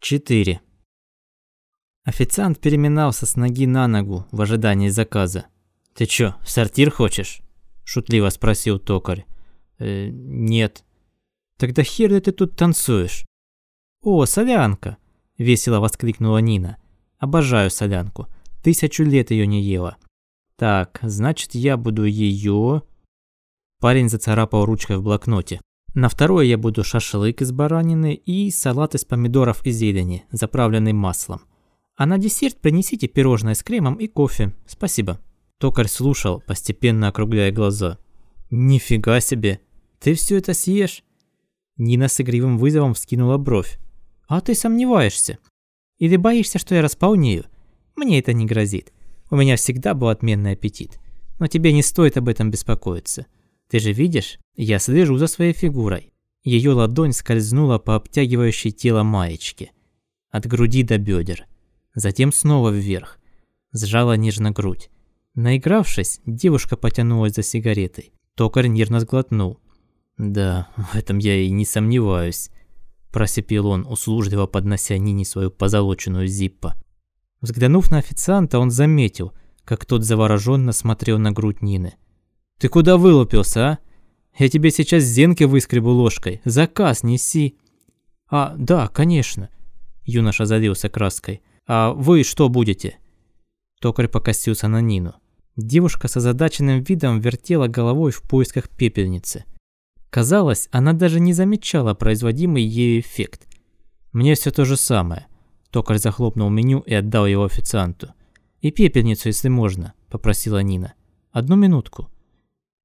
4. Официант переминался с ноги на ногу в ожидании заказа. «Ты чё, в сортир хочешь?» – шутливо спросил токарь. «Э, нет». «Тогда хер ты тут танцуешь?» «О, солянка!» – весело воскликнула Нина. «Обожаю солянку. Тысячу лет ее не ела». «Так, значит, я буду ее...» Парень зацарапал ручкой в блокноте. На второе я буду шашлык из баранины и салат из помидоров и зелени, заправленный маслом. А на десерт принесите пирожное с кремом и кофе. Спасибо. Токарь слушал, постепенно округляя глаза. Нифига себе. Ты все это съешь? Нина с игривым вызовом вскинула бровь. А ты сомневаешься? Или боишься, что я располнею? Мне это не грозит. У меня всегда был отменный аппетит. Но тебе не стоит об этом беспокоиться. Ты же видишь, я слежу за своей фигурой. Ее ладонь скользнула по обтягивающей тело маечке. От груди до бедер. Затем снова вверх. Сжала нежно грудь. Наигравшись, девушка потянулась за сигаретой. Токарь нервно сглотнул. «Да, в этом я и не сомневаюсь», – просипел он, услужливо поднося Нине свою позолоченную зиппо. Взглянув на официанта, он заметил, как тот завороженно смотрел на грудь Нины. Ты куда вылупился, а? Я тебе сейчас зенки выскребу ложкой. Заказ неси. А, да, конечно. Юноша залился краской. А вы что будете? Токарь покосился на Нину. Девушка с озадаченным видом вертела головой в поисках пепельницы. Казалось, она даже не замечала производимый ею эффект. «Мне все то же самое». Токарь захлопнул меню и отдал его официанту. «И пепельницу, если можно», – попросила Нина. «Одну минутку».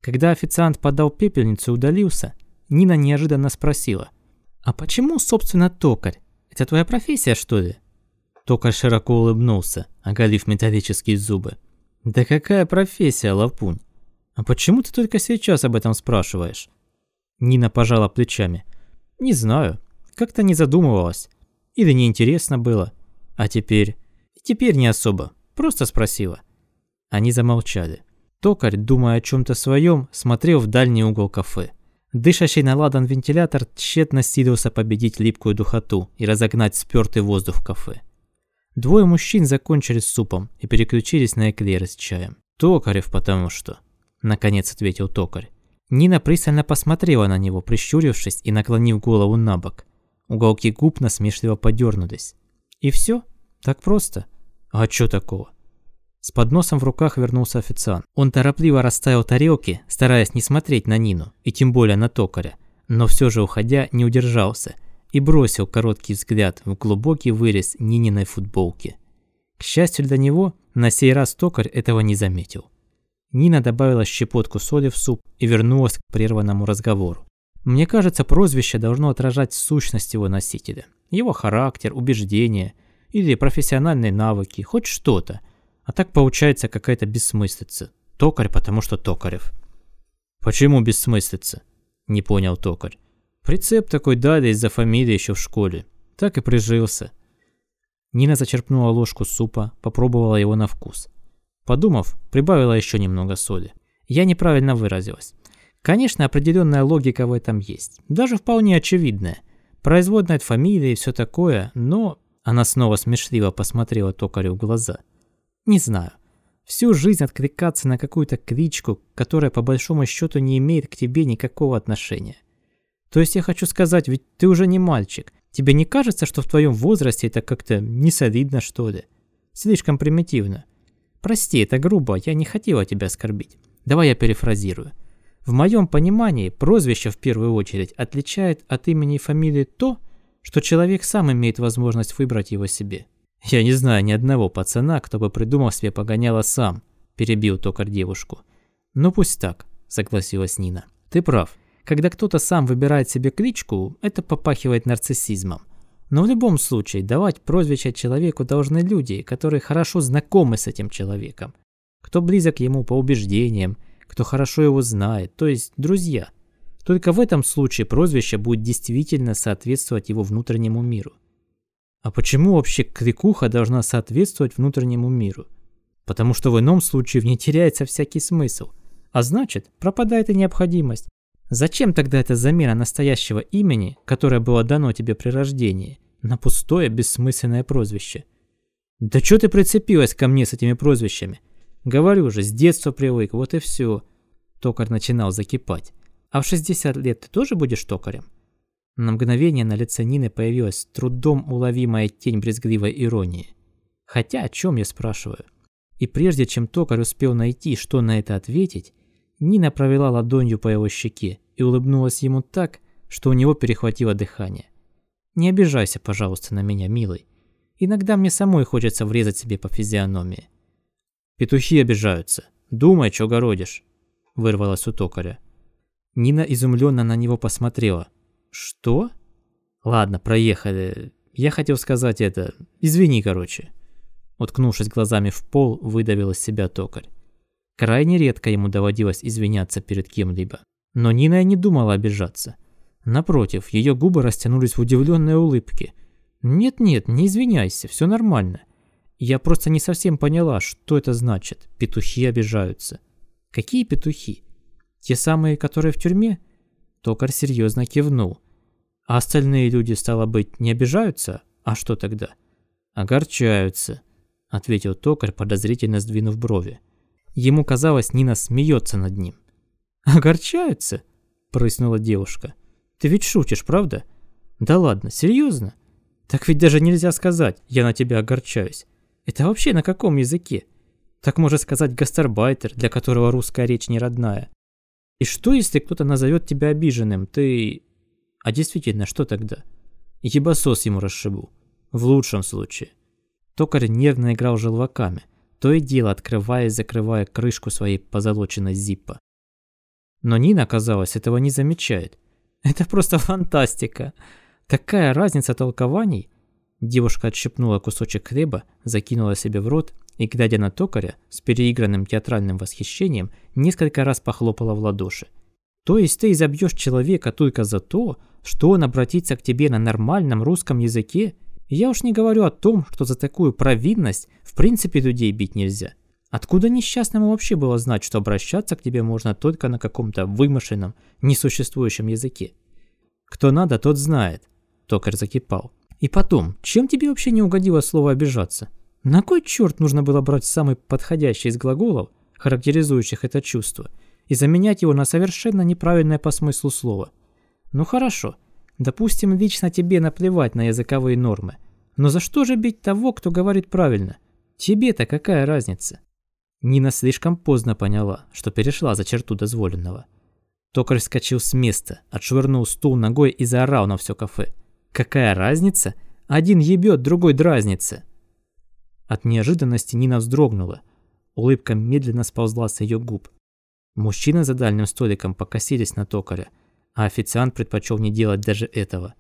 Когда официант подал пепельницу и удалился, Нина неожиданно спросила. «А почему, собственно, токарь? Это твоя профессия, что ли?» Токарь широко улыбнулся, оголив металлические зубы. «Да какая профессия, Лапунь? А почему ты только сейчас об этом спрашиваешь?» Нина пожала плечами. «Не знаю. Как-то не задумывалась. Или неинтересно было. А теперь...» «Теперь не особо. Просто спросила». Они замолчали. Токарь, думая о чем-то своем, смотрел в дальний угол кафе. Дышащий на ладан вентилятор тщетно силился победить липкую духоту и разогнать спёртый воздух в кафе. Двое мужчин закончили с супом и переключились на эклеры с чаем. «Токарев, потому что...» – наконец ответил токарь. Нина пристально посмотрела на него, прищурившись и наклонив голову на бок. Уголки губ насмешливо подернулись. «И все? Так просто? А что такого?» С подносом в руках вернулся официант. Он торопливо расставил тарелки, стараясь не смотреть на Нину, и тем более на токаря, но все же, уходя, не удержался и бросил короткий взгляд в глубокий вырез Нининой футболки. К счастью для него, на сей раз токарь этого не заметил. Нина добавила щепотку соли в суп и вернулась к прерванному разговору. Мне кажется, прозвище должно отражать сущность его носителя, его характер, убеждения или профессиональные навыки, хоть что-то – а так получается какая-то бессмыслица. Токарь, потому что Токарев. Почему бессмыслица? Не понял Токарь. Прицеп такой дали из-за фамилии еще в школе. Так и прижился. Нина зачерпнула ложку супа, попробовала его на вкус. Подумав, прибавила еще немного соли. Я неправильно выразилась. Конечно, определенная логика в этом есть. Даже вполне очевидная. Производная от фамилии и все такое, но... Она снова смешливо посмотрела токарю в глаза – не знаю. Всю жизнь откликаться на какую-то кличку, которая по большому счету не имеет к тебе никакого отношения. То есть я хочу сказать, ведь ты уже не мальчик. Тебе не кажется, что в твоем возрасте это как-то не солидно, что ли? Слишком примитивно. Прости, это грубо, я не хотела тебя оскорбить. Давай я перефразирую. В моем понимании прозвище в первую очередь отличает от имени и фамилии то, что человек сам имеет возможность выбрать его себе. «Я не знаю ни одного пацана, кто бы придумал себе погоняло сам», – перебил токарь девушку. «Ну пусть так», – согласилась Нина. «Ты прав. Когда кто-то сам выбирает себе кличку, это попахивает нарциссизмом. Но в любом случае давать прозвище человеку должны люди, которые хорошо знакомы с этим человеком, кто близок ему по убеждениям, кто хорошо его знает, то есть друзья. Только в этом случае прозвище будет действительно соответствовать его внутреннему миру. А почему вообще крикуха должна соответствовать внутреннему миру? Потому что в ином случае в ней теряется всякий смысл. А значит, пропадает и необходимость. Зачем тогда эта замена настоящего имени, которое было дано тебе при рождении, на пустое, бессмысленное прозвище. «Да чё ты прицепилась ко мне с этими прозвищами? Говорю же, с детства привык, вот и все. Токарь начинал закипать. «А в 60 лет ты тоже будешь токарем?» На мгновение на лице Нины появилась трудом уловимая тень брезгливой иронии. Хотя о чем я спрашиваю? И прежде чем токарь успел найти, что на это ответить, Нина провела ладонью по его щеке и улыбнулась ему так, что у него перехватило дыхание. «Не обижайся, пожалуйста, на меня, милый. Иногда мне самой хочется врезать себе по физиономии». «Петухи обижаются. Думай, что городишь», – вырвалось у токаря. Нина изумленно на него посмотрела. «Что?» «Ладно, проехали. Я хотел сказать это. Извини, короче». Уткнувшись глазами в пол, выдавил из себя токарь. Крайне редко ему доводилось извиняться перед кем-либо. Но Нина не думала обижаться. Напротив, ее губы растянулись в удивленной улыбке. «Нет-нет, не извиняйся, все нормально. Я просто не совсем поняла, что это значит. Петухи обижаются». «Какие петухи? Те самые, которые в тюрьме?» Токарь серьезно кивнул. «А остальные люди, стало быть, не обижаются? А что тогда?» «Огорчаются», — ответил токарь, подозрительно сдвинув брови. Ему казалось, Нина смеется над ним. «Огорчаются?» – прыснула девушка. «Ты ведь шутишь, правда?» «Да ладно, серьезно? Так ведь даже нельзя сказать, я на тебя огорчаюсь. Это вообще на каком языке? Так может сказать гастарбайтер, для которого русская речь не родная. И что, если кто-то назовет тебя обиженным? Ты... А действительно, что тогда? Ебасос ему расшибу. В лучшем случае. Токарь нервно играл желваками, то и дело открывая и закрывая крышку своей позолоченной зиппа. Но Нина, казалось, этого не замечает. Это просто фантастика. Такая разница толкований. Девушка отщипнула кусочек хлеба, закинула себе в рот и, глядя на токаря, с переигранным театральным восхищением, несколько раз похлопала в ладоши. То есть ты изобьешь человека только за то, что он обратится к тебе на нормальном русском языке? Я уж не говорю о том, что за такую провинность в принципе людей бить нельзя. Откуда несчастному вообще было знать, что обращаться к тебе можно только на каком-то вымышленном, несуществующем языке? Кто надо, тот знает. Токарь закипал. И потом, чем тебе вообще не угодило слово «обижаться»? На кой черт нужно было брать самый подходящий из глаголов, характеризующих это чувство, и заменять его на совершенно неправильное по смыслу слово? Ну хорошо, допустим, лично тебе наплевать на языковые нормы, но за что же бить того, кто говорит правильно? Тебе-то какая разница? Нина слишком поздно поняла, что перешла за черту дозволенного. Токарь вскочил с места, отшвырнул стул ногой и заорал на все кафе. «Какая разница? Один ебет, другой дразнится!» От неожиданности Нина вздрогнула. Улыбка медленно сползла с ее губ. Мужчины за дальним столиком покосились на токаря, а официант предпочел не делать даже этого.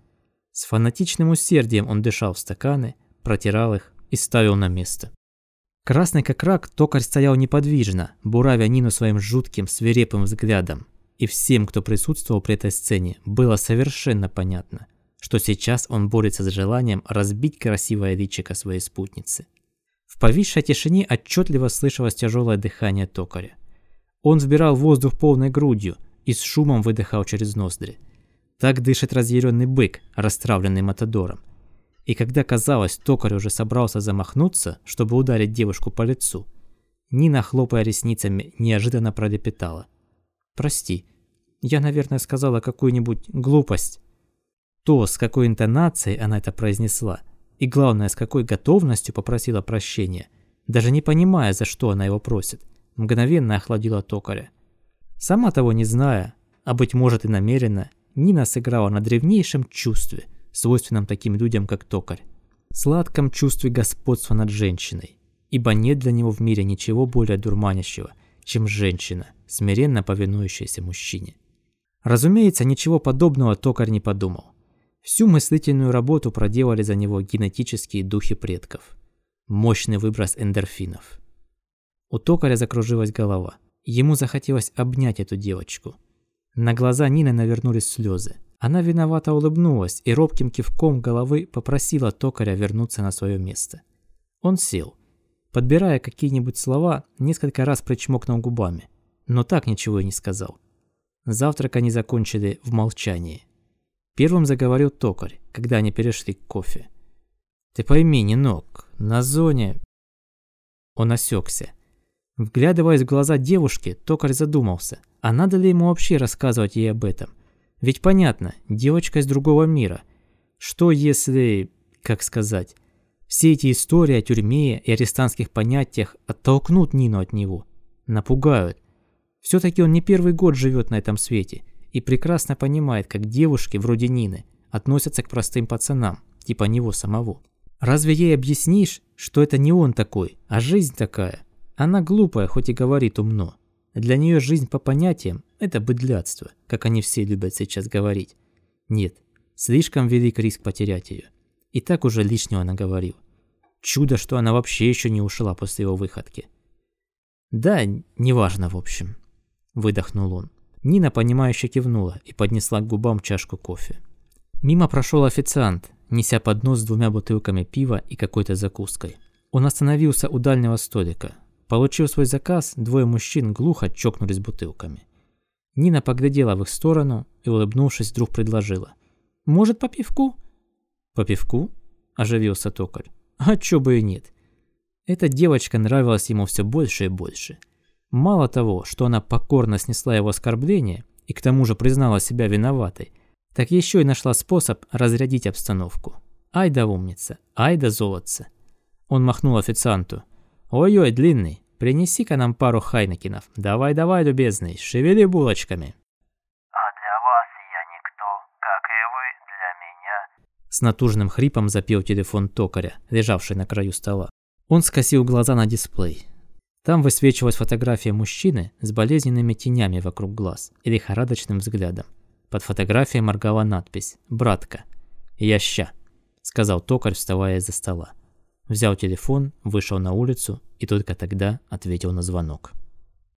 С фанатичным усердием он дышал в стаканы, протирал их и ставил на место. Красный как рак, токарь стоял неподвижно, буравя Нину своим жутким, свирепым взглядом. И всем, кто присутствовал при этой сцене, было совершенно понятно, что сейчас он борется с желанием разбить красивое личико своей спутницы. В повисшей тишине отчетливо слышалось тяжелое дыхание токаря. Он вбирал воздух полной грудью и с шумом выдыхал через ноздри. Так дышит разъяренный бык, расстравленный матадором. И когда казалось, токарь уже собрался замахнуться, чтобы ударить девушку по лицу, Нина, хлопая ресницами, неожиданно пролепетала. «Прости, я, наверное, сказала какую-нибудь глупость». То, с какой интонацией она это произнесла, и главное, с какой готовностью попросила прощения, даже не понимая, за что она его просит, мгновенно охладила токаря. Сама того не зная, а быть может и намеренно, Нина сыграла на древнейшем чувстве – свойственном таким людям, как токарь. Сладком чувстве господства над женщиной, ибо нет для него в мире ничего более дурманящего, чем женщина, смиренно повинующаяся мужчине. Разумеется, ничего подобного токарь не подумал. Всю мыслительную работу проделали за него генетические духи предков. Мощный выброс эндорфинов. У токаря закружилась голова. Ему захотелось обнять эту девочку. На глаза Нины навернулись слезы. Она виновато улыбнулась и робким кивком головы попросила токаря вернуться на свое место. Он сел. Подбирая какие-нибудь слова, несколько раз причмокнул губами, но так ничего и не сказал. Завтрак они закончили в молчании. Первым заговорил токарь, когда они перешли к кофе. Ты пойми, Нинок, на зоне... Он осекся. Вглядываясь в глаза девушки, токарь задумался, а надо ли ему вообще рассказывать ей об этом? Ведь понятно, девочка из другого мира. Что если, как сказать, все эти истории о тюрьме и арестантских понятиях оттолкнут Нину от него, напугают. Все-таки он не первый год живет на этом свете и прекрасно понимает, как девушки вроде Нины относятся к простым пацанам, типа него самого. Разве ей объяснишь, что это не он такой, а жизнь такая? Она глупая, хоть и говорит умно. Для нее жизнь по понятиям – это быдлятство, как они все любят сейчас говорить. Нет, слишком велик риск потерять ее. И так уже лишнего наговорил. Чудо, что она вообще еще не ушла после его выходки. Да, неважно в общем. Выдохнул он. Нина, понимающе кивнула и поднесла к губам чашку кофе. Мимо прошел официант, неся поднос с двумя бутылками пива и какой-то закуской. Он остановился у дальнего столика. Получив свой заказ, двое мужчин глухо чокнулись бутылками. Нина поглядела в их сторону и, улыбнувшись, вдруг предложила. «Может, по пивку?» «По пивку?» – оживился токарь. «А чё бы и нет». Эта девочка нравилась ему все больше и больше. Мало того, что она покорно снесла его оскорбление и к тому же признала себя виноватой, так еще и нашла способ разрядить обстановку. Ай да умница, ай да золотце. Он махнул официанту. «Ой-ой, длинный, принеси-ка нам пару хайнекинов. Давай-давай, любезный, шевели булочками». С натужным хрипом запел телефон токаря, лежавший на краю стола. Он скосил глаза на дисплей. Там высвечивалась фотография мужчины с болезненными тенями вокруг глаз и лихорадочным взглядом. Под фотографией моргала надпись «Братка». «Я ща», — сказал токарь, вставая из-за стола. Взял телефон, вышел на улицу и только тогда ответил на звонок.